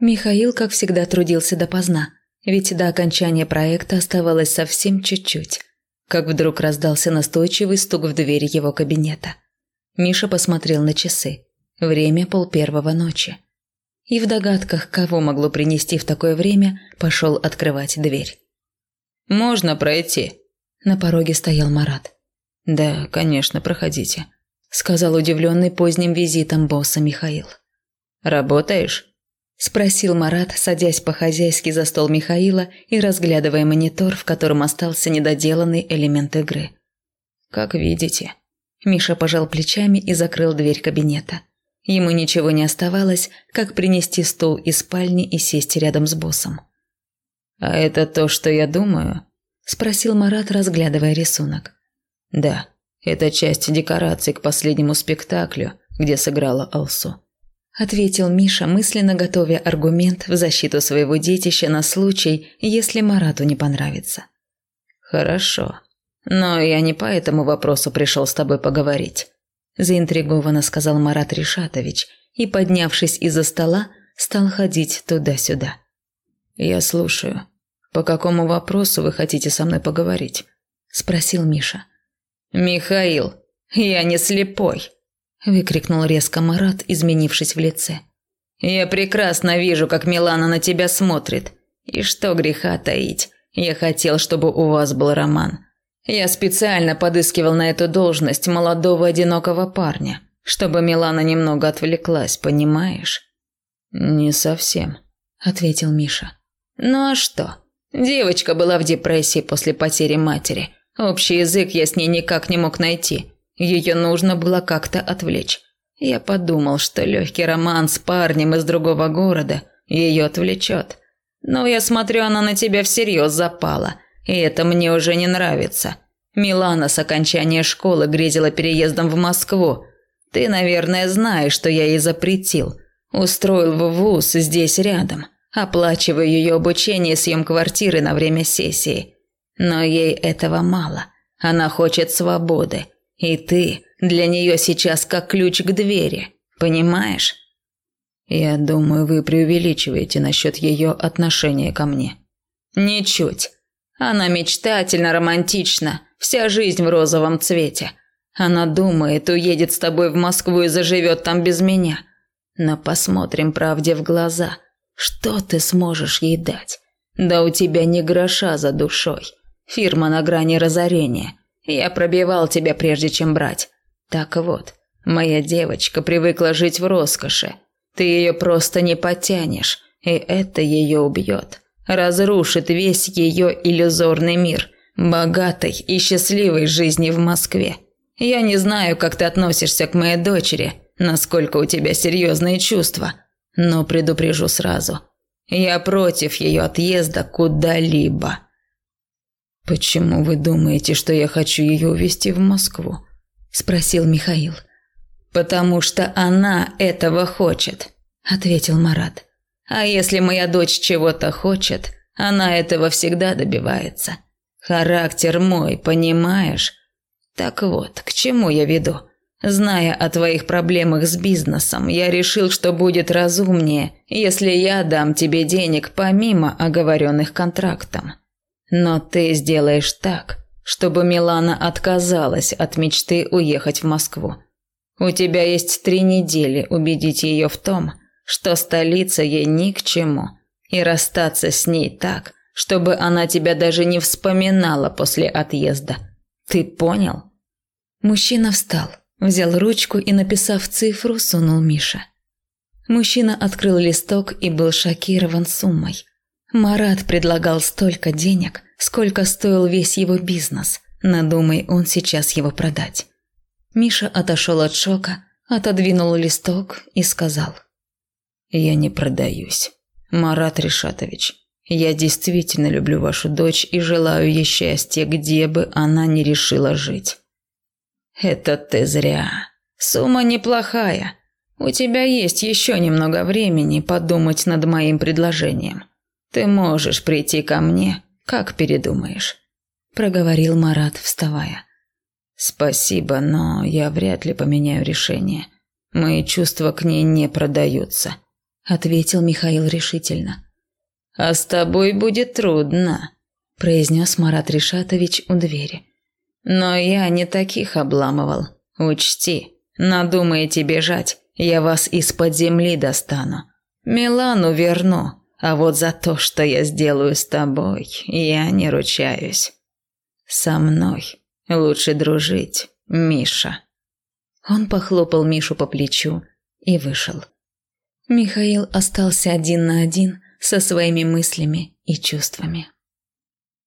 Михаил, как всегда, трудился допоздна, ведь до окончания проекта оставалось совсем чуть-чуть. Как вдруг раздался настойчивый стук в дверь его кабинета. Миша посмотрел на часы. Время пол первого ночи. И в догадках, кого могло принести в такое время, пошел открывать дверь. «Можно пройти?» На пороге стоял Марат. «Да, конечно, проходите», – сказал удивленный поздним визитом босса Михаил. «Работаешь?» Спросил Марат, садясь по-хозяйски за стол Михаила и разглядывая монитор, в котором остался недоделанный элемент игры. «Как видите». Миша пожал плечами и закрыл дверь кабинета. Ему ничего не оставалось, как принести стул из спальни и сесть рядом с боссом. «А это то, что я думаю?» – спросил Марат, разглядывая рисунок. «Да, это часть декораций к последнему спектаклю, где сыграла Алсу ответил Миша, мысленно готовя аргумент в защиту своего детища на случай, если Марату не понравится. Хорошо. Но я не по этому вопросу пришел с тобой поговорить, заинтригованно сказал Марат Ришатович и, поднявшись из-за стола, стал ходить туда-сюда. Я слушаю. По какому вопросу вы хотите со мной поговорить? спросил Миша. Михаил, я не слепой, – выкрикнул резко Марат, изменившись в лице. «Я прекрасно вижу, как Милана на тебя смотрит. И что греха таить, я хотел, чтобы у вас был роман. Я специально подыскивал на эту должность молодого одинокого парня, чтобы Милана немного отвлеклась, понимаешь?» «Не совсем», – ответил Миша. «Ну а что? Девочка была в депрессии после потери матери. Общий язык я с ней никак не мог найти. Ее нужно было как-то отвлечь. Я подумал, что легкий роман с парнем из другого города ее отвлечет. Но я смотрю, она на тебя всерьез запала, и это мне уже не нравится. Милана с окончания школы грезила переездом в Москву. Ты, наверное, знаешь, что я ей запретил. Устроил в вуз здесь рядом. Оплачиваю ее обучение и съем квартиры на время сессии. Но ей этого мало. Она хочет свободы. И ты для нее сейчас как ключ к двери, понимаешь? Я думаю, вы преувеличиваете насчет ее отношения ко мне. Ничуть. Она мечтательно, романтична, вся жизнь в розовом цвете. Она думает, уедет с тобой в Москву и заживет там без меня. Но посмотрим правде в глаза. Что ты сможешь ей дать? Да у тебя ни гроша за душой. Фирма на грани разорения. Я пробивал тебя прежде, чем брать. Так вот, моя девочка привыкла жить в роскоши. Ты ее просто не потянешь, и это ее убьет. Разрушит весь ее иллюзорный мир, богатой и счастливой жизни в Москве. Я не знаю, как ты относишься к моей дочери, насколько у тебя серьезные чувства, но предупрежу сразу. Я против ее отъезда куда-либо. «Почему вы думаете, что я хочу ее увезти в Москву?» – спросил Михаил. «Потому что она этого хочет», – ответил Марат. «А если моя дочь чего-то хочет, она этого всегда добивается. Характер мой, понимаешь? Так вот, к чему я веду? Зная о твоих проблемах с бизнесом, я решил, что будет разумнее, если я дам тебе денег помимо оговоренных контрактом. Но ты сделаешь так, чтобы Милана отказалась от мечты уехать в Москву. У тебя есть три недели убедить ее в том, что столица ей ни к чему, и расстаться с ней так, чтобы она тебя даже не вспоминала после отъезда. Ты понял? Мужчина встал, взял ручку и, написав цифру, сунул Миша. Мужчина открыл листок и был шокирован суммой. Марат предлагал столько денег, сколько стоил весь его бизнес. Надумай он сейчас его продать. Миша отошел от шока, отодвинул листок и сказал. «Я не продаюсь. Марат Решатович, я действительно люблю вашу дочь и желаю ей счастья, где бы она ни решила жить». «Это ты зря. Сумма неплохая. У тебя есть еще немного времени подумать над моим предложением. Ты можешь прийти ко мне, как передумаешь», – проговорил Марат, вставая. «Спасибо, но я вряд ли поменяю решение. Мои чувства к ней не продаются», – ответил Михаил решительно. «А с тобой будет трудно», – произнес Марат Ришатович у двери. «Но я не таких обламывал. Учти, надумаете бежать, я вас из-под земли достану. Милану верну, а вот за то, что я сделаю с тобой, я не ручаюсь. Со мной лучше дружить, Миша». Он похлопал Мишу по плечу и вышел. Михаил остался один на один со своими мыслями и чувствами.